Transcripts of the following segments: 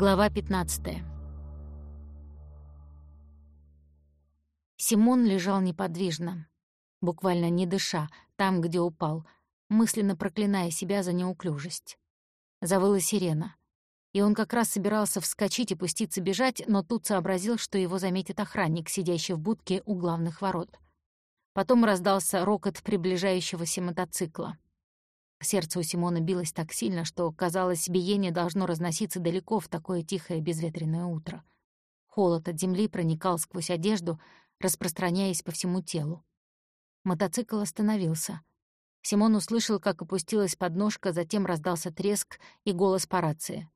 Глава 15. Симон лежал неподвижно, буквально не дыша, там, где упал, мысленно проклиная себя за неуклюжесть. Завыла сирена. И он как раз собирался вскочить и пуститься бежать, но тут сообразил, что его заметит охранник, сидящий в будке у главных ворот. Потом раздался рокот приближающегося мотоцикла. Сердце у Симона билось так сильно, что, казалось, биение должно разноситься далеко в такое тихое безветренное утро. Холод от земли проникал сквозь одежду, распространяясь по всему телу. Мотоцикл остановился. Симон услышал, как опустилась подножка, затем раздался треск и голос по рации.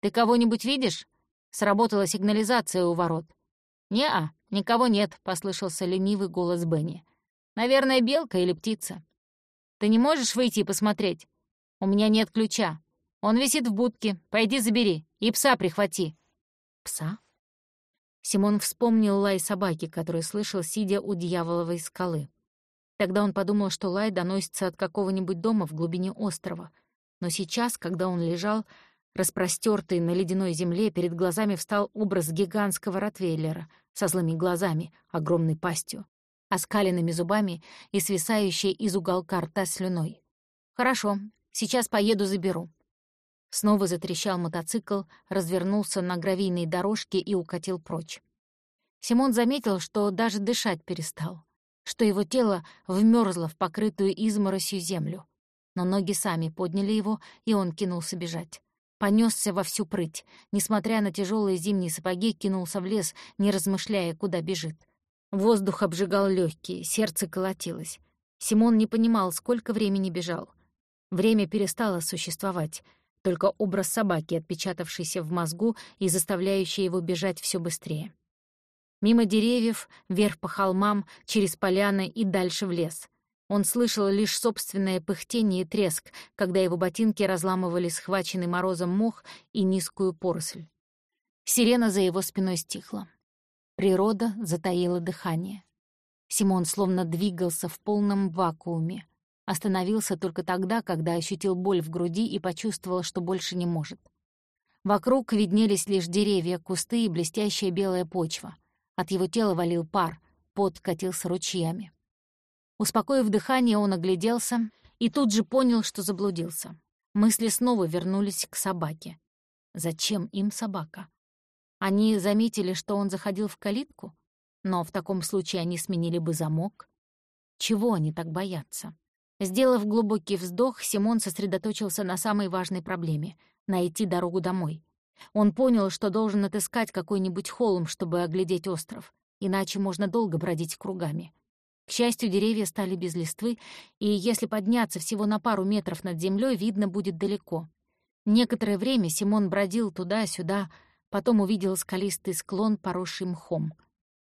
«Ты кого-нибудь видишь?» Сработала сигнализация у ворот. «Не-а, никого нет», — послышался ленивый голос Бенни. «Наверное, белка или птица». Ты не можешь выйти и посмотреть? У меня нет ключа. Он висит в будке. Пойди забери. И пса прихвати». «Пса?» Симон вспомнил лай собаки, который слышал, сидя у дьяволовой скалы. Тогда он подумал, что лай доносится от какого-нибудь дома в глубине острова. Но сейчас, когда он лежал, распростёртый на ледяной земле, перед глазами встал образ гигантского ротвейлера со злыми глазами, огромной пастью оскаленными зубами и свисающей из уголка рта слюной. «Хорошо, сейчас поеду заберу». Снова затрещал мотоцикл, развернулся на гравийной дорожке и укатил прочь. Симон заметил, что даже дышать перестал, что его тело вмёрзло в покрытую изморосью землю. Но ноги сами подняли его, и он кинулся бежать. Понёсся во всю прыть, несмотря на тяжелые зимние сапоги, кинулся в лес, не размышляя, куда бежит. Воздух обжигал легкие, сердце колотилось. Симон не понимал, сколько времени бежал. Время перестало существовать, только образ собаки, отпечатавшийся в мозгу и заставляющий его бежать все быстрее. Мимо деревьев, вверх по холмам, через поляны и дальше в лес. Он слышал лишь собственное пыхтение и треск, когда его ботинки разламывали схваченный морозом мох и низкую поросль. Сирена за его спиной стихла. Природа затаила дыхание. Симон словно двигался в полном вакууме. Остановился только тогда, когда ощутил боль в груди и почувствовал, что больше не может. Вокруг виднелись лишь деревья, кусты и блестящая белая почва. От его тела валил пар, пот катился ручьями. Успокоив дыхание, он огляделся и тут же понял, что заблудился. Мысли снова вернулись к собаке. Зачем им собака? Они заметили, что он заходил в калитку, но в таком случае они сменили бы замок. Чего они так боятся? Сделав глубокий вздох, Симон сосредоточился на самой важной проблеме — найти дорогу домой. Он понял, что должен отыскать какой-нибудь холм, чтобы оглядеть остров, иначе можно долго бродить кругами. К счастью, деревья стали без листвы, и если подняться всего на пару метров над землей, видно будет далеко. Некоторое время Симон бродил туда-сюда, Потом увидел скалистый склон, поросший мхом.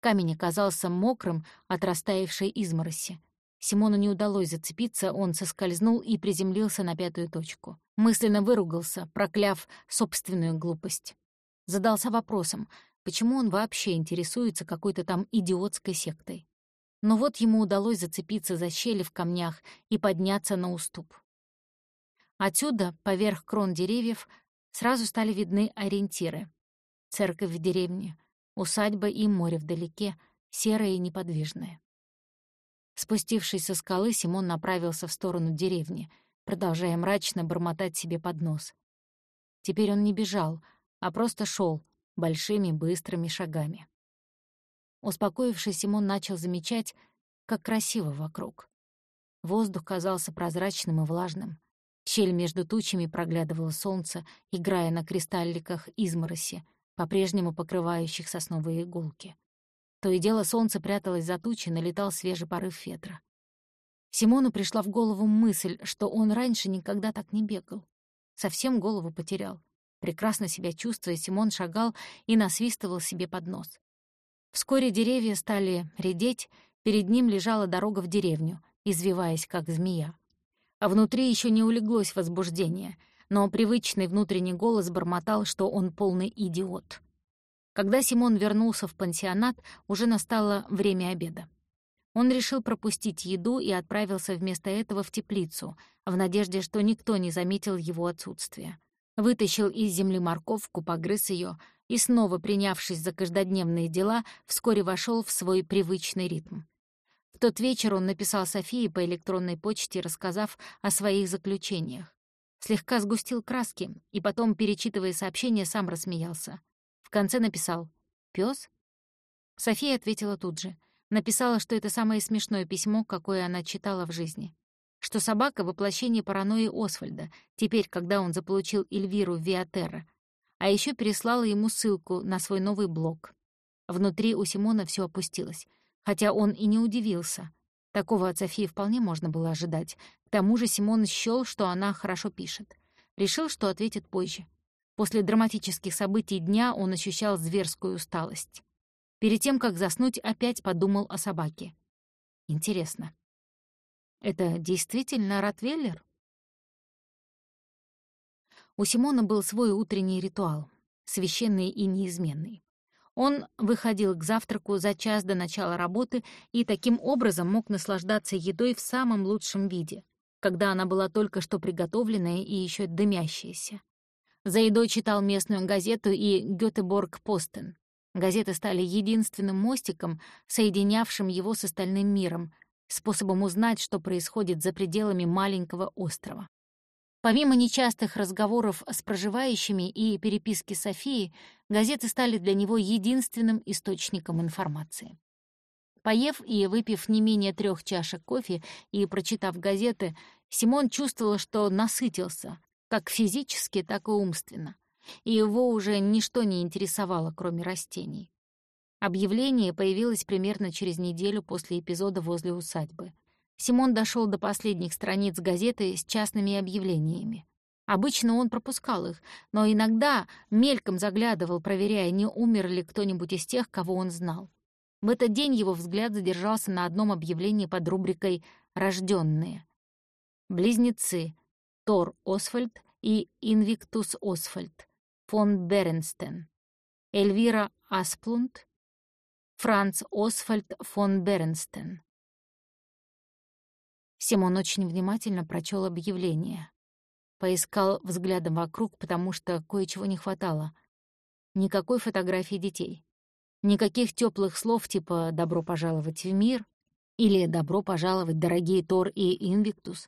Камень оказался мокрым от растаявшей измороси. Симону не удалось зацепиться, он соскользнул и приземлился на пятую точку. Мысленно выругался, прокляв собственную глупость. Задался вопросом, почему он вообще интересуется какой-то там идиотской сектой. Но вот ему удалось зацепиться за щели в камнях и подняться на уступ. Отсюда, поверх крон деревьев, сразу стали видны ориентиры церковь в деревне, усадьба и море вдалеке, серое и неподвижное. Спустившись со скалы, Симон направился в сторону деревни, продолжая мрачно бормотать себе под нос. Теперь он не бежал, а просто шел большими быстрыми шагами. Успокоившись, Симон начал замечать, как красиво вокруг. Воздух казался прозрачным и влажным. Щель между тучами проглядывало солнце, играя на кристалликах измороси, по-прежнему покрывающих сосновые иголки. То и дело солнце пряталось за тучи, налетал свежий порыв ветра. Симону пришла в голову мысль, что он раньше никогда так не бегал. Совсем голову потерял. Прекрасно себя чувствуя, Симон шагал и насвистывал себе под нос. Вскоре деревья стали редеть, перед ним лежала дорога в деревню, извиваясь, как змея. А внутри еще не улеглось возбуждение — но привычный внутренний голос бормотал, что он полный идиот. Когда Симон вернулся в пансионат, уже настало время обеда. Он решил пропустить еду и отправился вместо этого в теплицу, в надежде, что никто не заметил его отсутствия. Вытащил из земли морковку, погрыз ее и, снова принявшись за каждодневные дела, вскоре вошел в свой привычный ритм. В тот вечер он написал Софии по электронной почте, рассказав о своих заключениях. Слегка сгустил краски и потом, перечитывая сообщение, сам рассмеялся. В конце написал «Пёс?» София ответила тут же. Написала, что это самое смешное письмо, какое она читала в жизни что собака — воплощение паранойи Освальда, теперь, когда он заполучил Эльвиру Виатерра, а еще переслала ему ссылку на свой новый блог. Внутри у Симона все опустилось, хотя он и не удивился. Такого от Софии вполне можно было ожидать. К тому же Симон счёл, что она хорошо пишет. Решил, что ответит позже. После драматических событий дня он ощущал зверскую усталость. Перед тем, как заснуть, опять подумал о собаке. Интересно, это действительно Ротвейлер? У Симона был свой утренний ритуал, священный и неизменный. Он выходил к завтраку за час до начала работы и таким образом мог наслаждаться едой в самом лучшем виде, когда она была только что приготовленная и еще дымящаяся. За едой читал местную газету и «Гётеборг-Постен». Газеты стали единственным мостиком, соединявшим его с остальным миром, способом узнать, что происходит за пределами маленького острова. Помимо нечастых разговоров с проживающими и переписки Софии, газеты стали для него единственным источником информации. Поев и выпив не менее трех чашек кофе и прочитав газеты, Симон чувствовал, что насытился, как физически, так и умственно, и его уже ничто не интересовало, кроме растений. Объявление появилось примерно через неделю после эпизода возле усадьбы. Симон дошел до последних страниц газеты с частными объявлениями. Обычно он пропускал их, но иногда мельком заглядывал, проверяя, не умер ли кто-нибудь из тех, кого он знал. В этот день его взгляд задержался на одном объявлении под рубрикой «Рожденные». Близнецы Тор Освальд и Инвиктус Освальд, фон Беренстен, Эльвира Асплунд, Франц Освальд фон Бернстен. Симон очень внимательно прочел объявление. Поискал взглядом вокруг, потому что кое-чего не хватало. Никакой фотографии детей. Никаких теплых слов типа «добро пожаловать в мир» или «добро пожаловать, дорогие Тор и Инвиктус».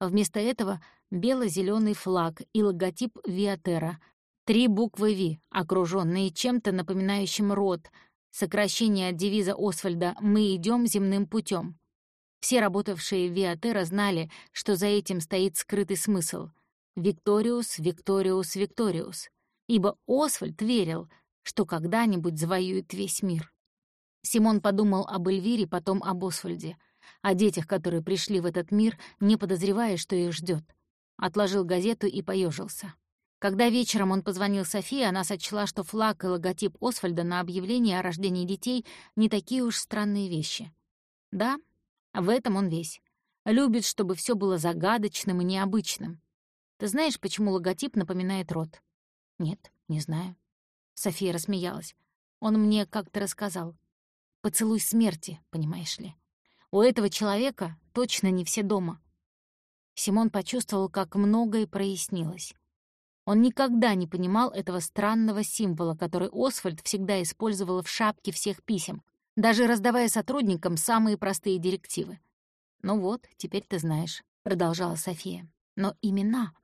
Вместо этого бело зеленый флаг и логотип Виатера, три буквы «Ви», окруженные чем-то напоминающим рот — Сокращение от девиза Освальда «Мы идем земным путем». Все работавшие в Виатера знали, что за этим стоит скрытый смысл «Викториус, Викториус, Викториус», ибо Освальд верил, что когда-нибудь завоюет весь мир. Симон подумал об Эльвире, потом об Освальде, о детях, которые пришли в этот мир, не подозревая, что их ждет. Отложил газету и поежился. Когда вечером он позвонил Софии, она сочла, что флаг и логотип Освальда на объявлении о рождении детей не такие уж странные вещи. Да, в этом он весь. Любит, чтобы все было загадочным и необычным. Ты знаешь, почему логотип напоминает рот? Нет, не знаю. София рассмеялась. Он мне как-то рассказал. Поцелуй смерти, понимаешь ли. У этого человека точно не все дома. Симон почувствовал, как многое прояснилось. Он никогда не понимал этого странного символа, который Освальд всегда использовал в шапке всех писем, даже раздавая сотрудникам самые простые директивы. «Ну вот, теперь ты знаешь», — продолжала София. «Но имена?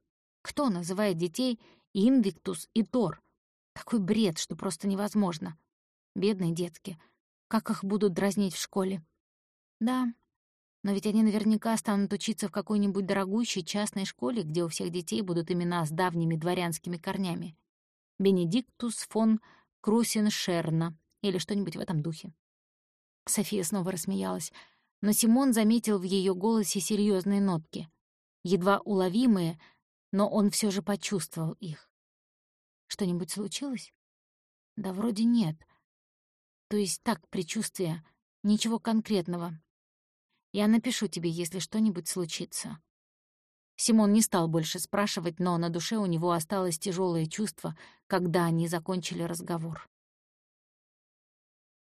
Кто называет детей Инвиктус и Тор? Такой бред, что просто невозможно. Бедные детки. Как их будут дразнить в школе?» «Да, но ведь они наверняка станут учиться в какой-нибудь дорогущей частной школе, где у всех детей будут имена с давними дворянскими корнями. Бенедиктус фон Крусеншерна или что-нибудь в этом духе. София снова рассмеялась, но Симон заметил в ее голосе серьезные нотки, едва уловимые, но он все же почувствовал их. Что-нибудь случилось? Да вроде нет. То есть так, предчувствие, ничего конкретного, я напишу тебе, если что-нибудь случится». Симон не стал больше спрашивать, но на душе у него осталось тяжелое чувство, когда они закончили разговор.